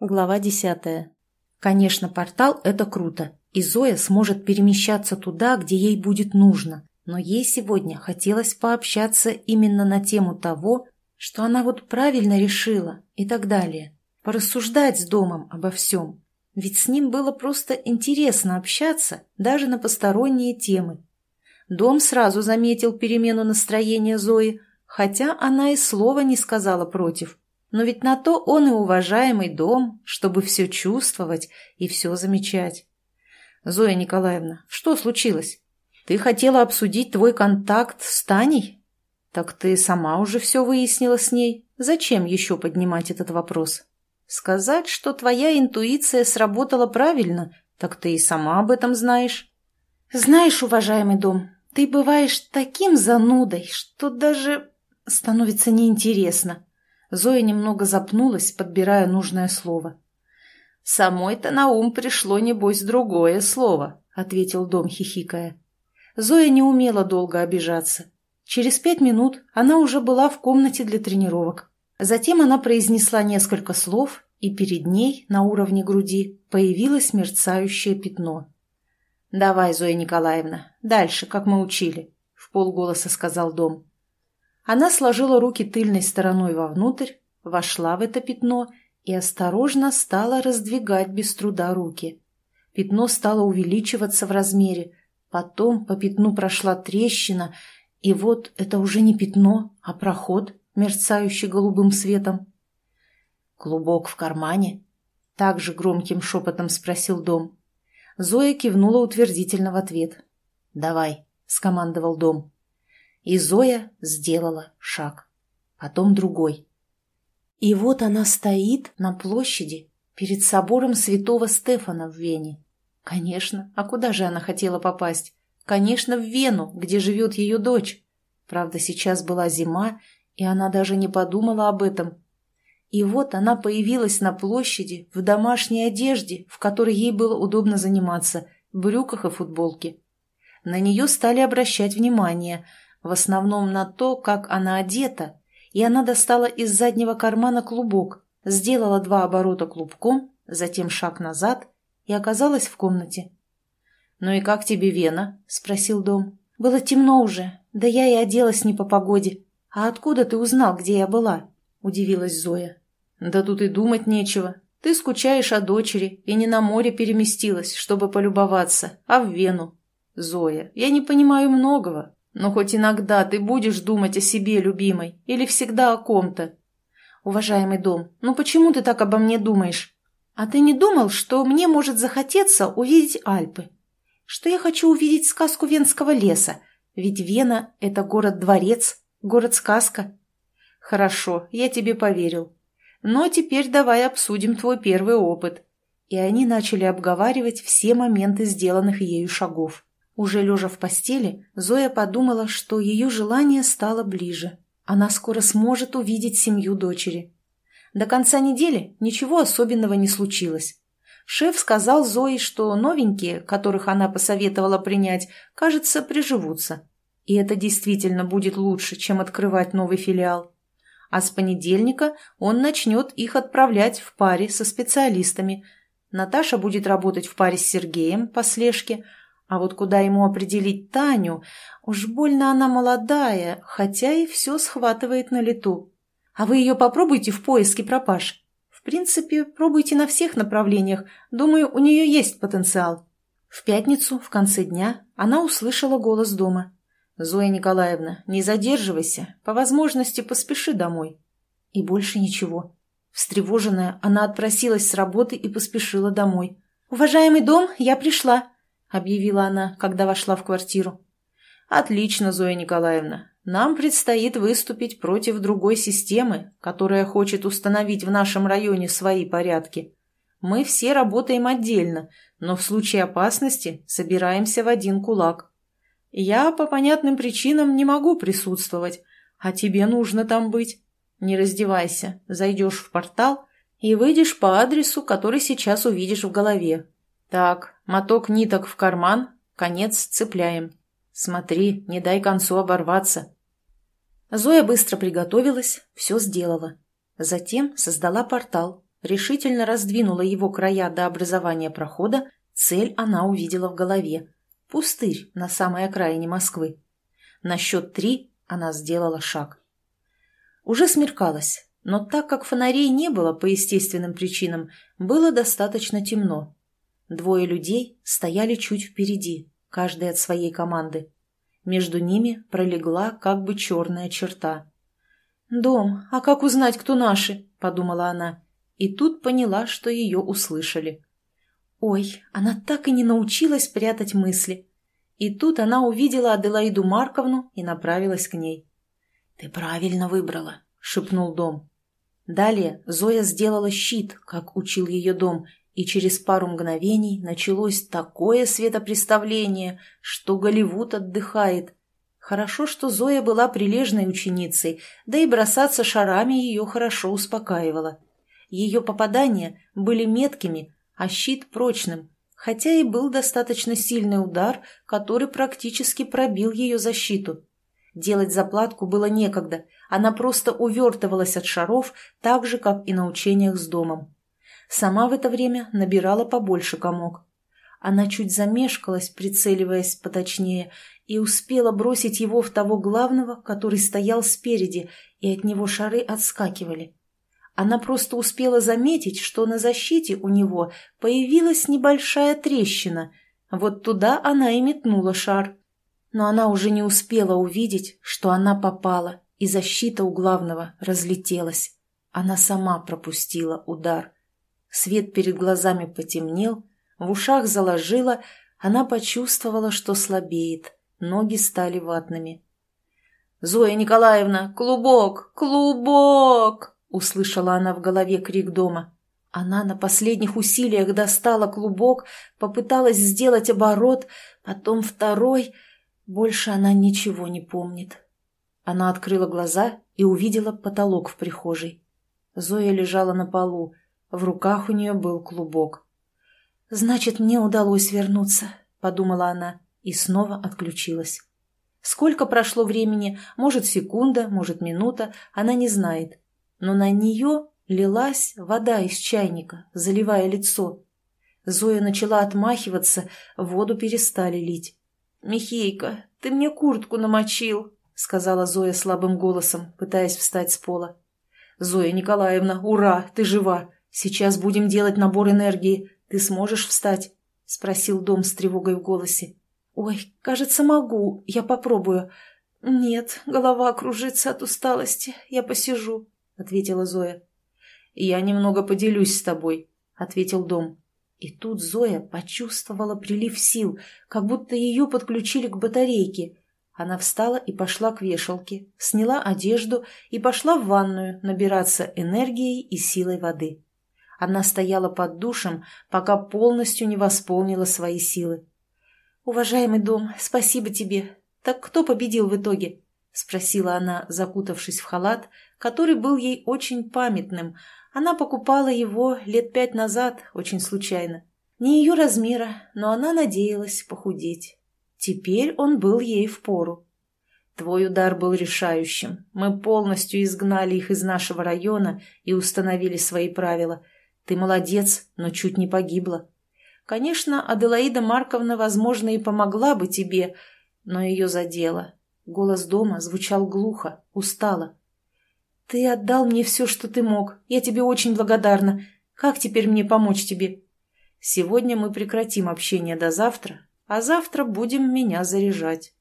Глава десятая. Конечно, портал – это круто, и Зоя сможет перемещаться туда, где ей будет нужно. Но ей сегодня хотелось пообщаться именно на тему того, что она вот правильно решила и так далее. Порассуждать с домом обо всем. Ведь с ним было просто интересно общаться даже на посторонние темы. Дом сразу заметил перемену настроения Зои, хотя она и слова не сказала против – но ведь на то он и уважаемый дом, чтобы все чувствовать и все замечать. Зоя Николаевна, что случилось? Ты хотела обсудить твой контакт с Таней? Так ты сама уже все выяснила с ней. Зачем еще поднимать этот вопрос? Сказать, что твоя интуиция сработала правильно, так ты и сама об этом знаешь. Знаешь, уважаемый дом, ты бываешь таким занудой, что даже становится неинтересно. Зоя немного запнулась, подбирая нужное слово. «Самой-то на ум пришло, небось, другое слово», — ответил Дом, хихикая. Зоя не умела долго обижаться. Через пять минут она уже была в комнате для тренировок. Затем она произнесла несколько слов, и перед ней, на уровне груди, появилось мерцающее пятно. «Давай, Зоя Николаевна, дальше, как мы учили», — в полголоса сказал Дом. Она сложила руки тыльной стороной вовнутрь, вошла в это пятно и осторожно стала раздвигать без труда руки. Пятно стало увеличиваться в размере, потом по пятну прошла трещина, и вот это уже не пятно, а проход, мерцающий голубым светом. «Клубок в кармане?» — также громким шепотом спросил Дом. Зоя кивнула утвердительно в ответ. «Давай», — скомандовал Дом. И Зоя сделала шаг. Потом другой. И вот она стоит на площади перед собором святого Стефана в Вене. Конечно, а куда же она хотела попасть? Конечно, в Вену, где живет ее дочь. Правда, сейчас была зима, и она даже не подумала об этом. И вот она появилась на площади в домашней одежде, в которой ей было удобно заниматься, брюках и футболке. На нее стали обращать внимание – в основном на то, как она одета, и она достала из заднего кармана клубок, сделала два оборота клубком, затем шаг назад и оказалась в комнате. «Ну и как тебе Вена?» — спросил Дом. «Было темно уже, да я и оделась не по погоде. А откуда ты узнал, где я была?» — удивилась Зоя. «Да тут и думать нечего. Ты скучаешь о дочери и не на море переместилась, чтобы полюбоваться, а в Вену. Зоя, я не понимаю многого, но хоть иногда ты будешь думать о себе, любимой, или всегда о ком-то. Уважаемый дом, ну почему ты так обо мне думаешь? А ты не думал, что мне может захотеться увидеть Альпы? Что я хочу увидеть сказку Венского леса? Ведь Вена — это город-дворец, город-сказка. Хорошо, я тебе поверил. Но теперь давай обсудим твой первый опыт. И они начали обговаривать все моменты сделанных ею шагов. Уже лежа в постели, Зоя подумала, что ее желание стало ближе. Она скоро сможет увидеть семью дочери. До конца недели ничего особенного не случилось. Шеф сказал Зое, что новенькие, которых она посоветовала принять, кажется, приживутся. И это действительно будет лучше, чем открывать новый филиал. А с понедельника он начнет их отправлять в паре со специалистами. Наташа будет работать в паре с Сергеем по слежке – а вот куда ему определить Таню? Уж больно она молодая, хотя и все схватывает на лету. А вы ее попробуйте в поиске пропаж. В принципе, пробуйте на всех направлениях. Думаю, у нее есть потенциал. В пятницу, в конце дня, она услышала голос дома. «Зоя Николаевна, не задерживайся. По возможности поспеши домой». И больше ничего. Встревоженная, она отпросилась с работы и поспешила домой. «Уважаемый дом, я пришла», — объявила она, когда вошла в квартиру. «Отлично, Зоя Николаевна. Нам предстоит выступить против другой системы, которая хочет установить в нашем районе свои порядки. Мы все работаем отдельно, но в случае опасности собираемся в один кулак. Я по понятным причинам не могу присутствовать, а тебе нужно там быть. Не раздевайся, зайдешь в портал и выйдешь по адресу, который сейчас увидишь в голове. Так, моток ниток в карман, конец цепляем. Смотри, не дай концу оборваться. Зоя быстро приготовилась, все сделала. Затем создала портал, решительно раздвинула его края до образования прохода, цель она увидела в голове. Пустырь на самой окраине Москвы. На счет три она сделала шаг. Уже смеркалось, но так как фонарей не было по естественным причинам, было достаточно темно. Двое людей стояли чуть впереди, каждый от своей команды. Между ними пролегла как бы черная черта. «Дом, а как узнать, кто наши?» – подумала она. И тут поняла, что ее услышали. Ой, она так и не научилась прятать мысли. И тут она увидела Аделаиду Марковну и направилась к ней. «Ты правильно выбрала», — шепнул дом. Далее Зоя сделала щит, как учил ее дом, и через пару мгновений началось такое светопреставление, что Голливуд отдыхает. Хорошо, что Зоя была прилежной ученицей, да и бросаться шарами ее хорошо успокаивало. Ее попадания были меткими, а щит прочным, хотя и был достаточно сильный удар, который практически пробил ее защиту. Делать заплатку было некогда, она просто увертывалась от шаров, так же, как и на учениях с домом. Сама в это время набирала побольше комок. Она чуть замешкалась, прицеливаясь поточнее, и успела бросить его в того главного, который стоял спереди, и от него шары отскакивали. Она просто успела заметить, что на защите у него появилась небольшая трещина. Вот туда она и метнула шар но она уже не успела увидеть, что она попала, и защита у главного разлетелась. Она сама пропустила удар. Свет перед глазами потемнел, в ушах заложила, она почувствовала, что слабеет, ноги стали ватными. «Зоя Николаевна, клубок! Клубок!» — услышала она в голове крик дома. Она на последних усилиях достала клубок, попыталась сделать оборот, потом второй — больше она ничего не помнит. Она открыла глаза и увидела потолок в прихожей. Зоя лежала на полу, в руках у нее был клубок. «Значит, мне удалось вернуться», — подумала она и снова отключилась. Сколько прошло времени, может, секунда, может, минута, она не знает. Но на нее лилась вода из чайника, заливая лицо. Зоя начала отмахиваться, воду перестали лить. «Михейка, ты мне куртку намочил», — сказала Зоя слабым голосом, пытаясь встать с пола. «Зоя Николаевна, ура, ты жива! Сейчас будем делать набор энергии. Ты сможешь встать?» — спросил Дом с тревогой в голосе. «Ой, кажется, могу. Я попробую». «Нет, голова кружится от усталости. Я посижу», — ответила Зоя. «Я немного поделюсь с тобой», — ответил Дом. И тут Зоя почувствовала прилив сил, как будто ее подключили к батарейке. Она встала и пошла к вешалке, сняла одежду и пошла в ванную набираться энергией и силой воды. Она стояла под душем, пока полностью не восполнила свои силы. «Уважаемый дом, спасибо тебе. Так кто победил в итоге?» — спросила она, закутавшись в халат, который был ей очень памятным, она покупала его лет пять назад, очень случайно. Не ее размера, но она надеялась похудеть. Теперь он был ей в пору. Твой удар был решающим. Мы полностью изгнали их из нашего района и установили свои правила. Ты молодец, но чуть не погибла. Конечно, Аделаида Марковна, возможно, и помогла бы тебе, но ее задело. Голос дома звучал глухо, устало. «Ты отдал мне все, что ты мог. Я тебе очень благодарна. Как теперь мне помочь тебе?» «Сегодня мы прекратим общение до завтра, а завтра будем меня заряжать».